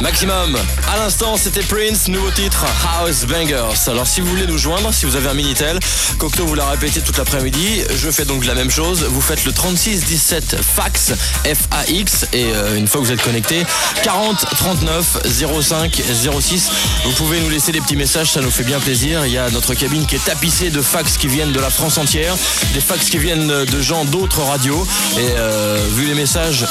maximum. À l'instant, c'était Prince, nouveau titre House Bangers. Alors si vous voulez nous joindre, si vous avez un Minitel, Cocteau vous l'a répété toute l'après-midi, je fais donc la même chose. Vous faites le 36 17 fax F-A-X et euh, une fois que vous êtes connecté, 40 39 05 06. Vous pouvez nous laisser des petits messages, ça nous fait bien plaisir. Il y a notre cabine qui est tapissée de fax qui viennent de la France entière, des fax qui viennent de gens d'autres radios. Et euh, vu les messages,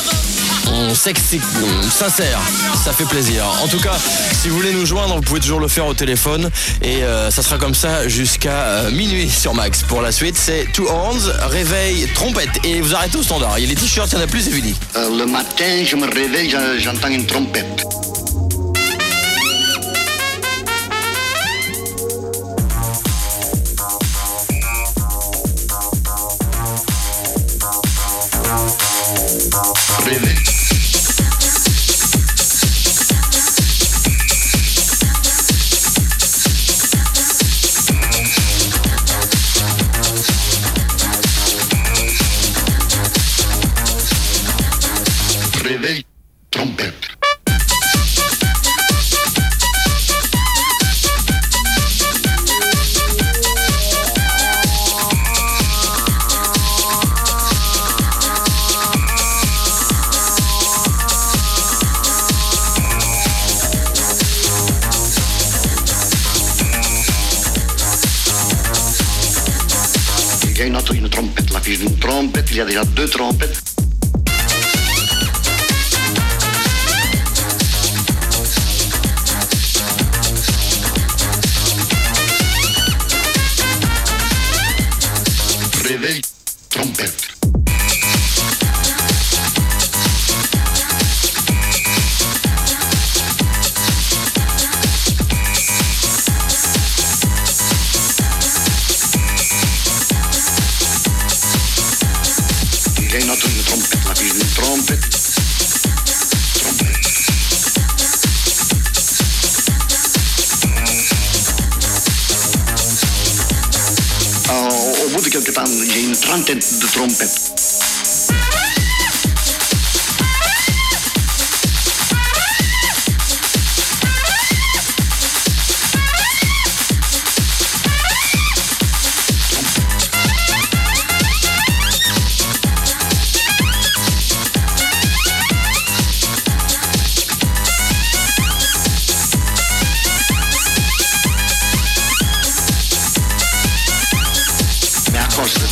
on sincère, ça fait plaisir. En tout cas, si vous voulez nous joindre, vous pouvez toujours le faire au téléphone et euh, ça sera comme ça jusqu'à euh, minuit sur Max. Pour la suite, c'est Two Horns, réveil, trompette et vous arrêtez au standard. Il y a les t-shirts, il y en a plus, c'est fini. Euh, le matin, je me réveille, j'entends une trompette. Il y a déjà deux trompettes. Je intrande Ranted de trompet.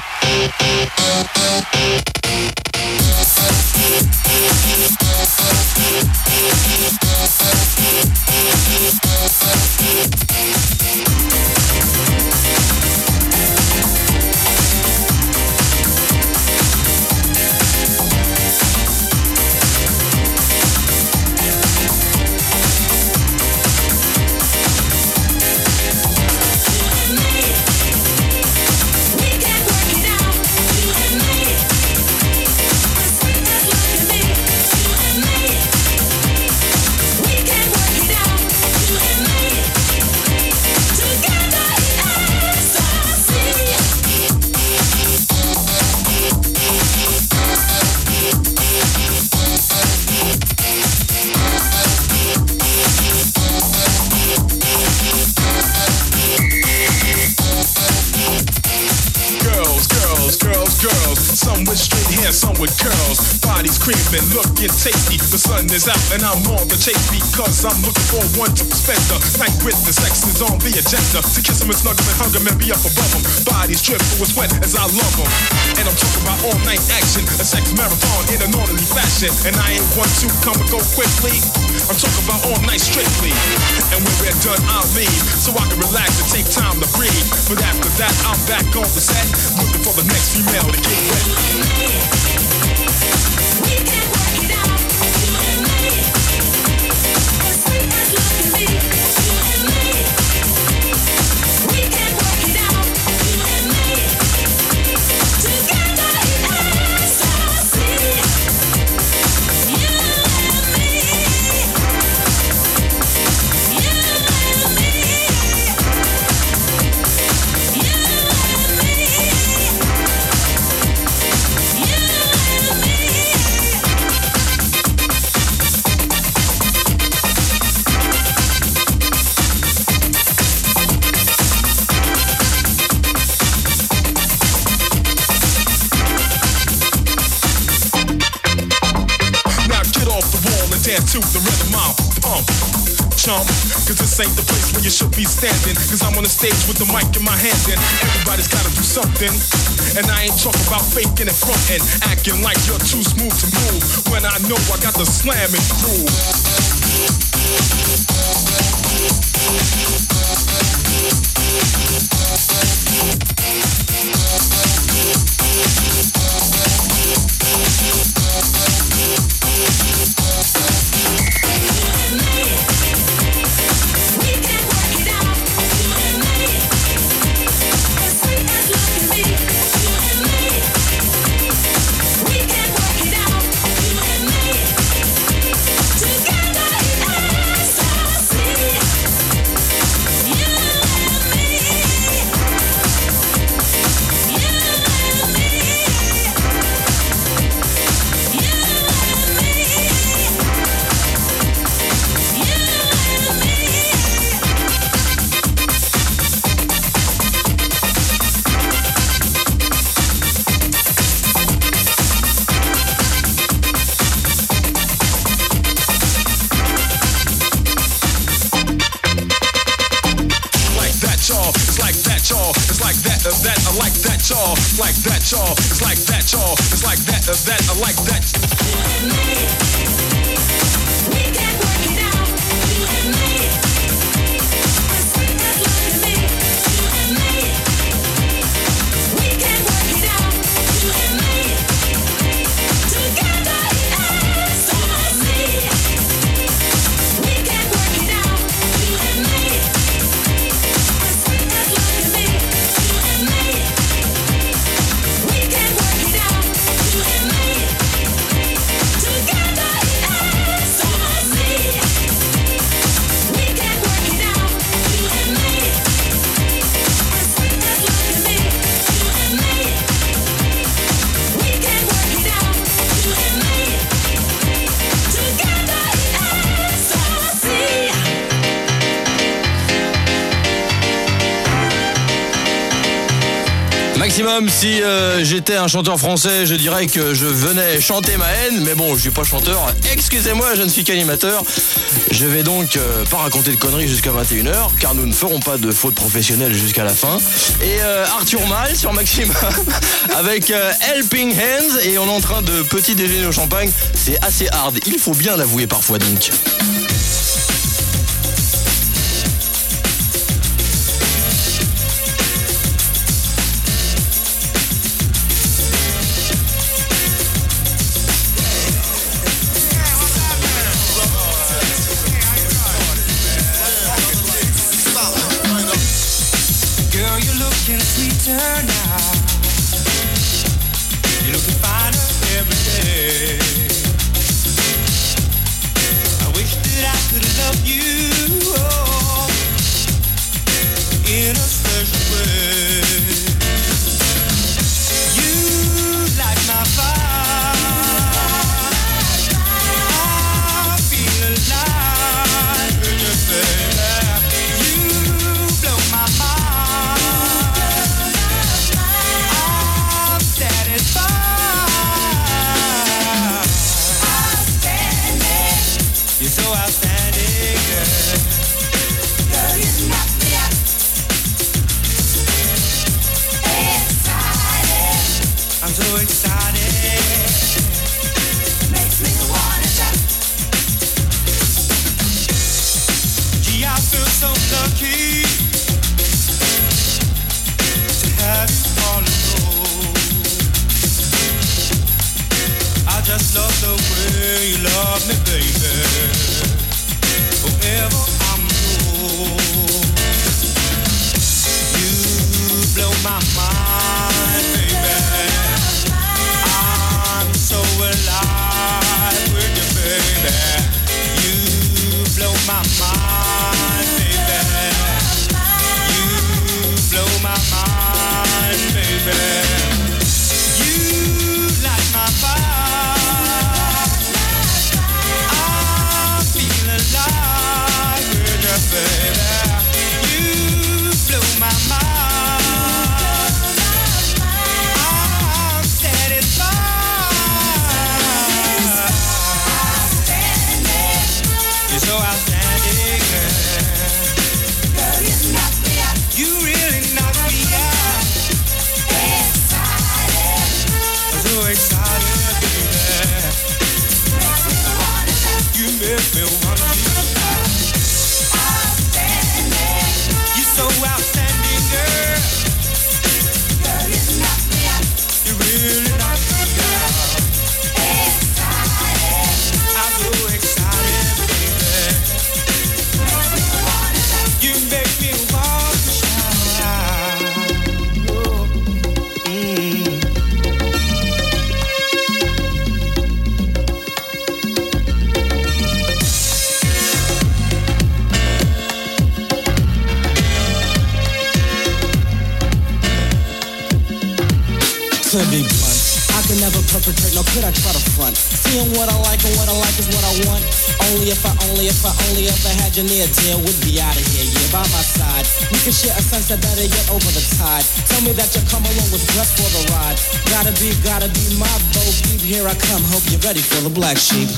Thank you. Looking tasty. The sun is out and I'm on the chase because I'm looking for one to spend the night with. The sex is on the agenda. To kiss them and snuggle and hug them and be up above them. Bodies drip with sweat as I love them. And I'm talking about all night action, a sex marathon in an orderly fashion. And I ain't one to come and go quickly. I'm talking about all night strictly. And when we're done, I'll leave so I can relax and take time to breathe. But after that, I'm back on the set, looking for the next female to get wet. to ain't the place where you should be standing. Cause I'm on the stage with the mic in my hand and everybody's gotta do something. And I ain't talking about faking and fronting, acting like you're too smooth to move. When I know I got the slamming groove. Si euh, j'étais un chanteur français, je dirais que je venais chanter ma haine, mais bon, je suis pas chanteur. Excusez-moi, je ne suis qu'animateur. Je vais donc euh, pas raconter de conneries jusqu'à 21h, car nous ne ferons pas de fautes professionnelles jusqu'à la fin. Et euh, Arthur Mal sur Maximum avec Helping Hands, et on est en train de petit déjeuner au champagne. C'est assez hard, il faut bien l'avouer parfois donc. go out. Engineer deal would be out of here, yeah, by my side. We can share a sense that better get over the tide. Tell me that you come along with just for the ride. Gotta be, gotta be my Bo Peep. Here I come, hope you're ready for the black sheep.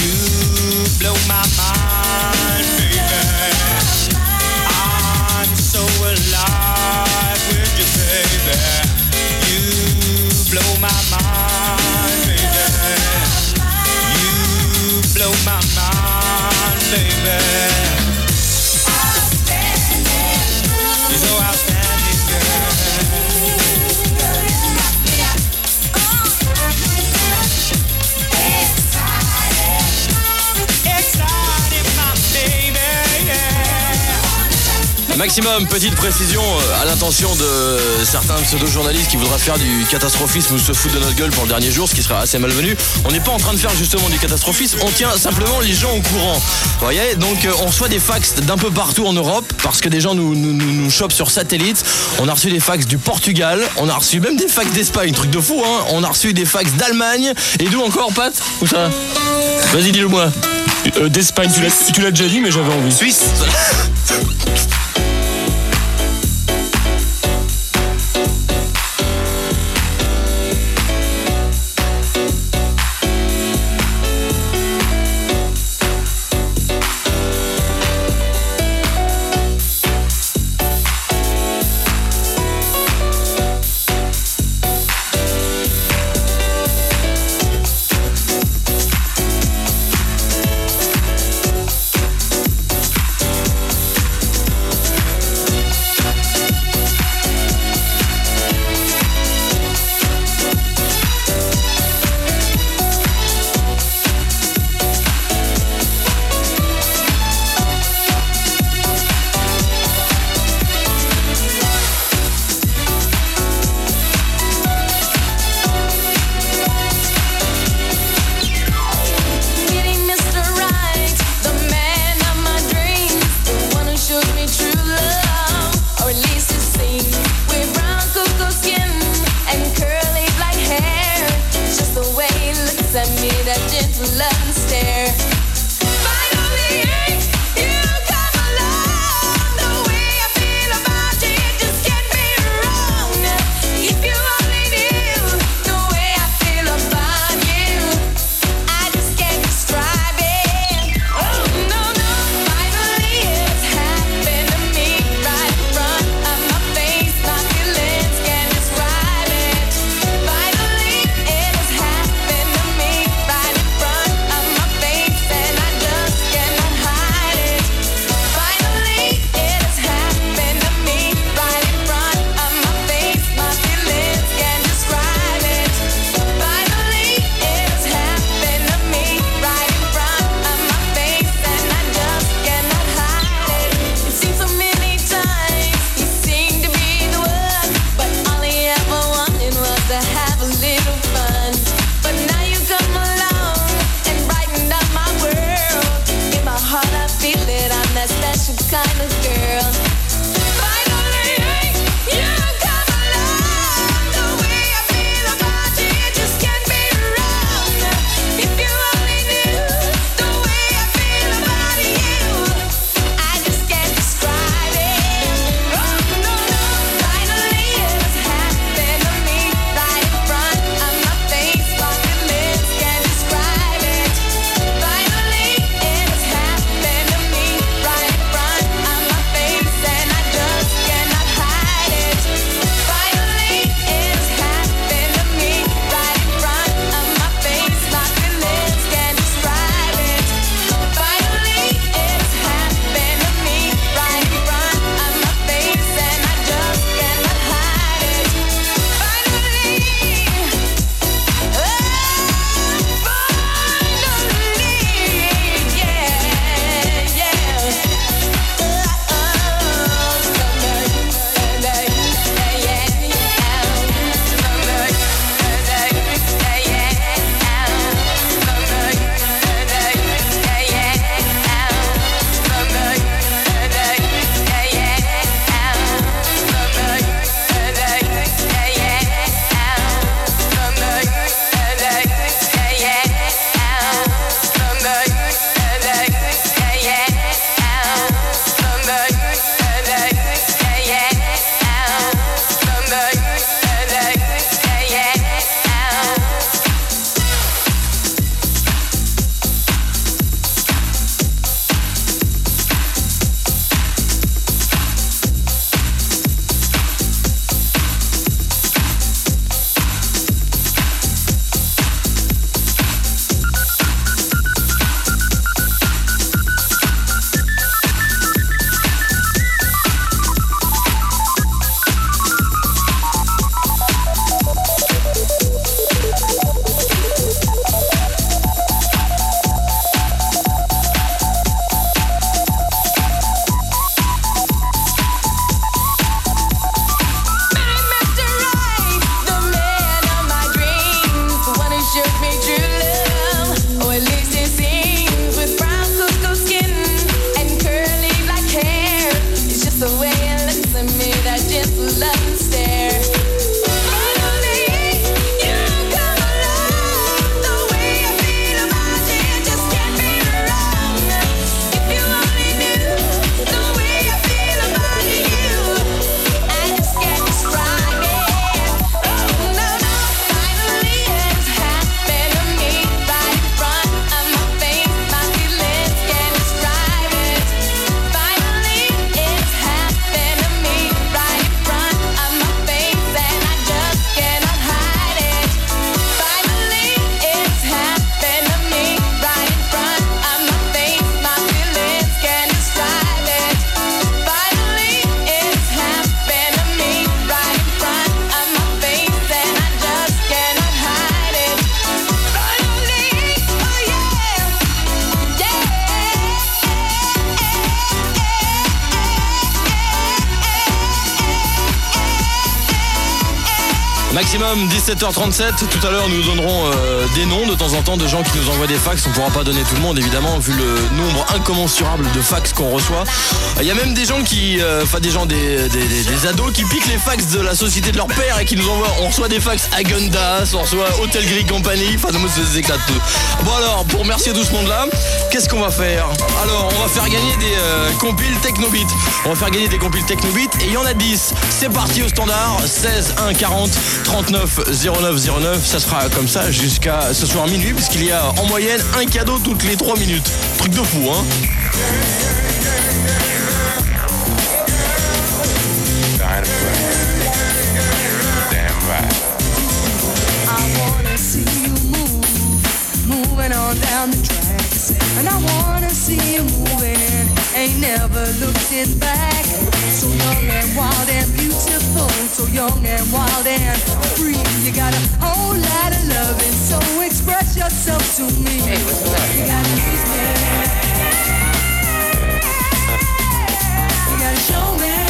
You blow my mind, baby. I'm so alive with you, baby. You blow my Maximum, petite précision euh, à l'intention de certains pseudo-journalistes qui voudraient faire du catastrophisme ou se foutre de notre gueule pour le dernier jour, ce qui serait assez malvenu. On n'est pas en train de faire justement du catastrophisme, on tient simplement les gens au courant. Vous voyez, donc euh, on reçoit des fax d'un peu partout en Europe parce que des gens nous, nous, nous, chopent sur satellite. On a reçu des fax du Portugal, on a reçu même des fax d'Espagne, truc de fou, hein. On a reçu des fax d'Allemagne et d'où encore, Pat? Où ça? Vas-y, dis-le-moi. Euh, D'Espagne, tu l'as déjà dit, mais j'avais envie. Suisse Maximum 17h37. Tout à l'heure, nous donnerons euh, des noms de temps en temps de gens qui nous envoient des fax. On pourra pas donner tout le monde, évidemment, vu le nombre incommensurable de fax qu'on reçoit. Il y a même des gens qui, euh, enfin des gens, des, des- ados qui piquent les fax de la société de leur père et qui nous envoient. On reçoit des fax à Gundas, on reçoit Hotel Gris Company. Enfin, nous, nous éclate tout. Bon alors, pour remercier tout ce monde-là, qu'est-ce qu'on va faire? Alors, on va faire gagner des euh, compiles Technobit. On va faire gagner des compiles Technobit et il y en a 10. C'est parti au standard 16 1 40 39 09 09. Ça sera comme ça jusqu'à ce soir minuit puisqu'il y a en moyenne un cadeau toutes les 3 minutes. Truc de fou, hein down the tracks. And I wanna see you moving, ain't never looking back. So young and wild and beautiful, so young and wild and free. You got a whole lot of loving, so express yourself to me. Hey, what's up? You gotta use me. You gotta show me.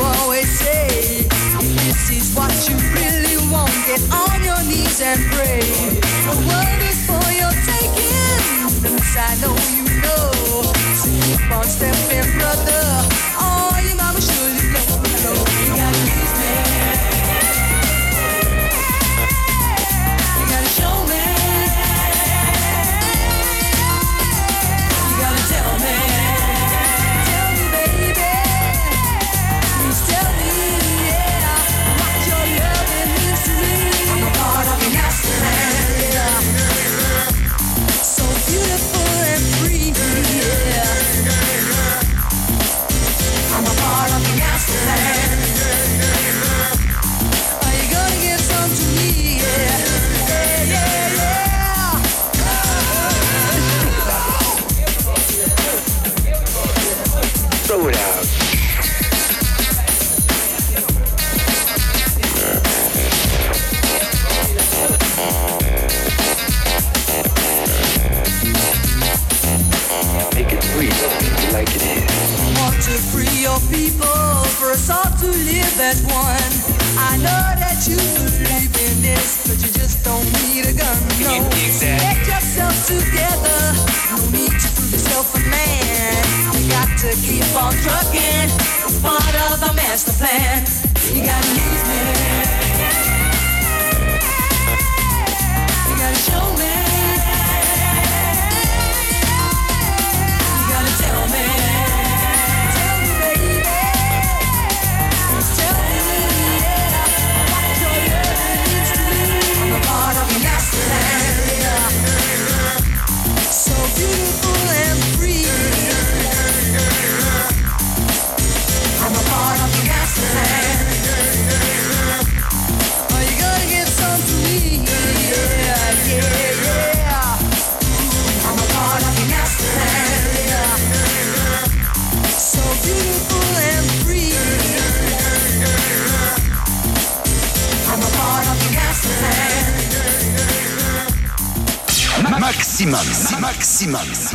Always say. This is what you really want, get on your knees and pray. The world maximum.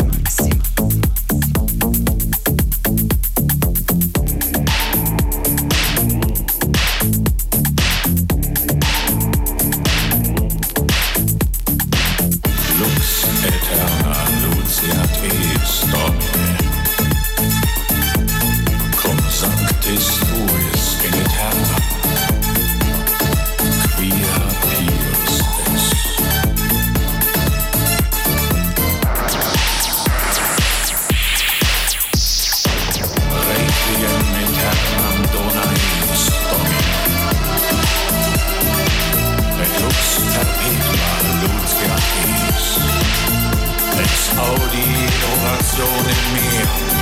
Hau die Innovation in mir.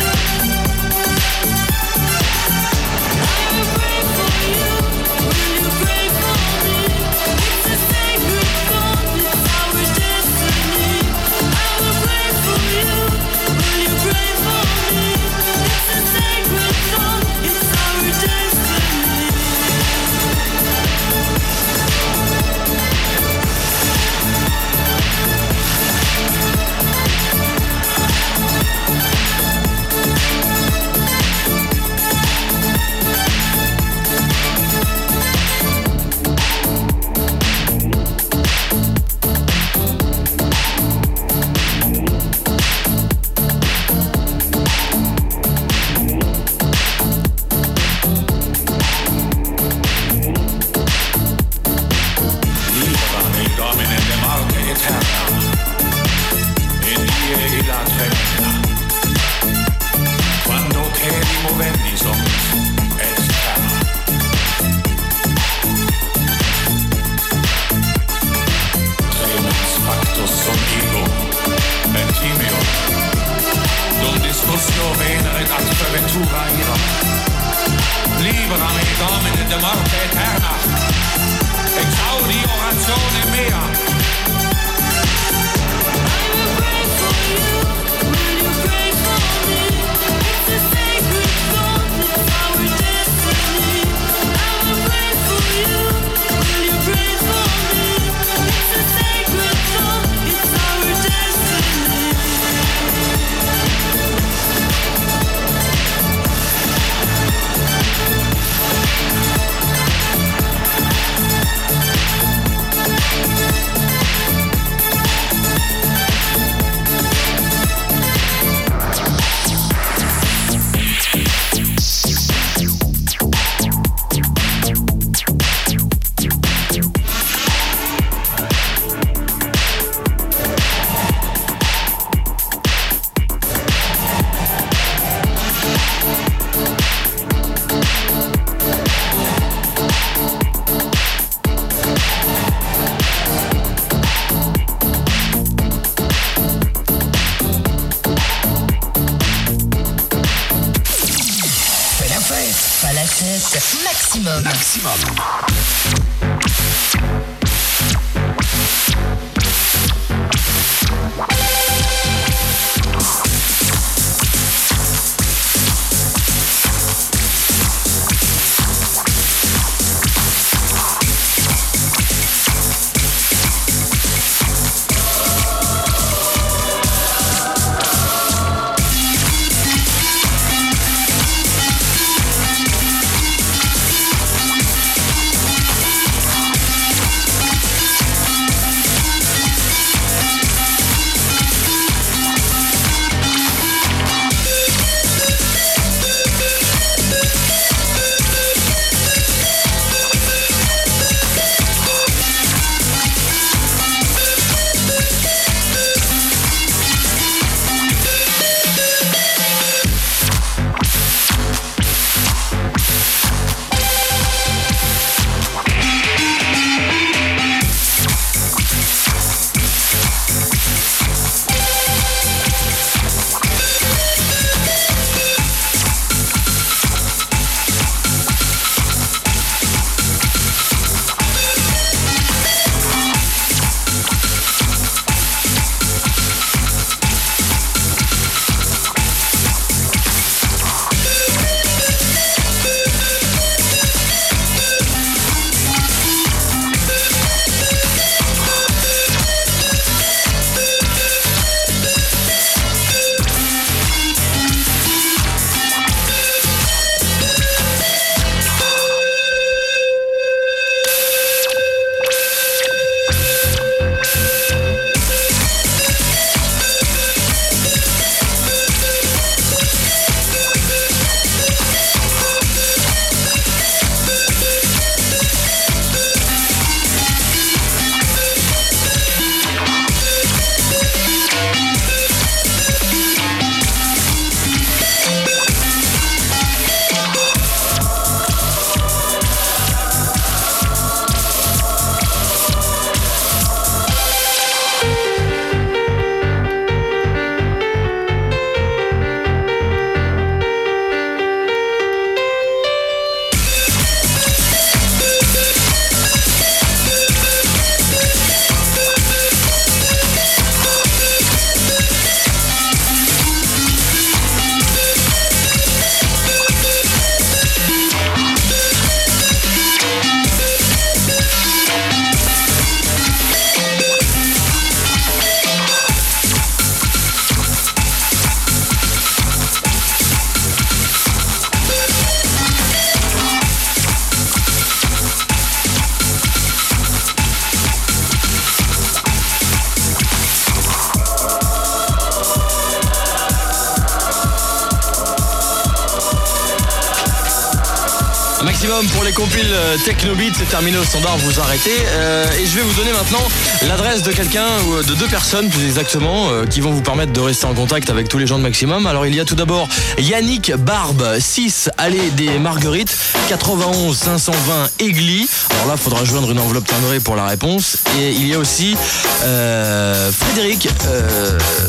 maximum pour les compiles euh, Technobit. C'est terminé au standard, vous arrêtez. Euh, et je vais vous donner maintenant l'adresse de quelqu'un ou euh, de deux personnes plus exactement qui vont vous permettre de rester en contact avec tous les gens de maximum. Alors il y a tout d'abord Yannick Barbe, 6 Allée des Marguerites, 91 520 Aigli. Alors là, il faudra joindre une enveloppe timbrée pour la réponse. Et il y a aussi euh, Frédéric,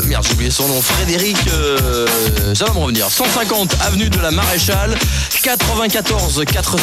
merde, j'ai oublié son nom, Frédéric, ça va me revenir, 150 Avenue de la Maréchale, 94 400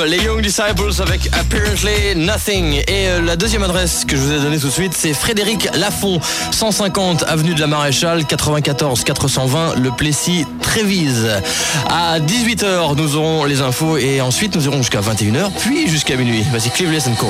les Young Disciples avec Apparently Nothing. Et euh, la deuxième adresse que je vous ai donnée tout de suite, c'est Frédéric Lafont, 150 avenue de la Maréchale, 94 420 Le Plessis Trévise. À 18h, nous aurons les infos et ensuite nous irons jusqu'à 21h, puis jusqu'à minuit. Vas-y, Cleveless and Call.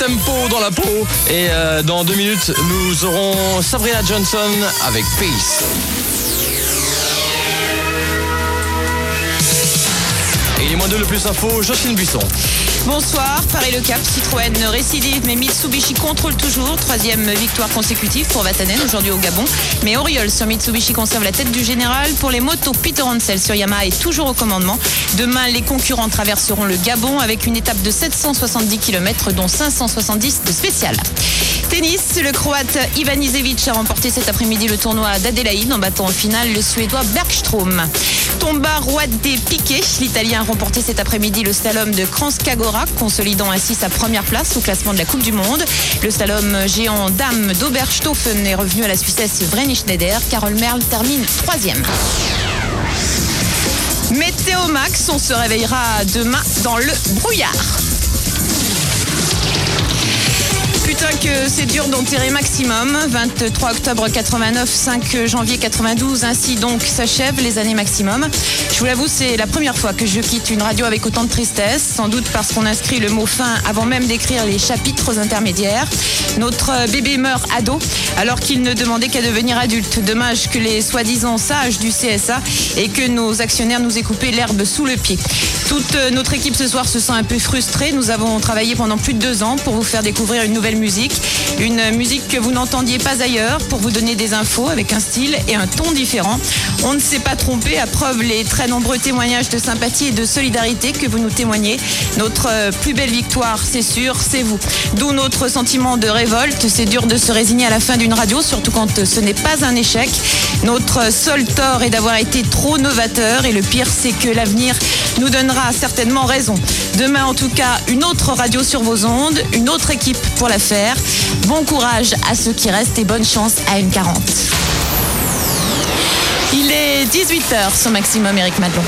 Les tempos dans la peau. Et euh, dans deux minutes, nous aurons Sabrina Johnson avec Peace. Et il est moins deux le plus info, Jocelyne Buisson. Bonsoir, Paris Le Cap, Citroën récidive, mais Mitsubishi contrôle toujours. Troisième victoire consécutive pour Vatanen aujourd'hui au Gabon. Mais Oriol sur Mitsubishi conserve la tête du général. Pour les motos, Peter Hansel sur Yamaha est toujours au commandement. Demain, les concurrents traverseront le Gabon avec une étape de 770 km, dont 570 de spécial. Tennis, le Croate Ivan Isevic a remporté cet après-midi le tournoi d'Adélaïde en battant en finale le Suédois Bergström. Tomba roi des piquets, l'Italien a remporté cet après-midi le slalom de Kranjskagora, consolidant ainsi sa première place au classement de la Coupe du Monde. Le slalom géant dame d'Oberstoffen est revenu à la Suissesse Vreni Schneider. Carole Merle termine troisième. Météo Max, on se réveillera demain dans le brouillard. Putain que c'est dur d'enterrer maximum. 23 octobre 89, 5 janvier 92, ainsi donc s'achèvent les années maximum. Je vous l'avoue, c'est la première fois que je quitte une radio avec autant de tristesse, sans doute parce qu'on inscrit le mot fin avant même d'écrire les chapitres intermédiaires. Notre bébé meurt ado alors qu'il ne demandait qu'à devenir adulte. Dommage que les soi-disant sages du CSA et que nos actionnaires nous aient coupé l'herbe sous le pied. Toute notre équipe ce soir se sent un peu frustrée. Nous avons travaillé pendant plus de deux ans pour vous faire découvrir une nouvelle musique. Une musique que vous n'entendiez pas ailleurs pour vous donner des infos avec un style et un ton différent. On ne s'est pas trompé, à preuve les très nombreux témoignages de sympathie et de solidarité que vous nous témoignez. Notre euh, plus belle victoire, c'est sûr, c'est vous. D'où notre sentiment de révolte. C'est dur de se résigner à la fin d'une radio, surtout quand ce n'est pas un échec. Notre seul tort est d'avoir été trop novateur et le pire, c'est que l'avenir nous donnera certainement raison. Demain, en tout cas, une autre radio sur vos ondes, une autre équipe pour la faire. Bon courage à ceux qui restent et bonne chance à M40. Il est 18h sur Maximum Eric Madelon.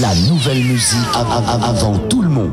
La nouvelle musique av- av- avant tout le monde.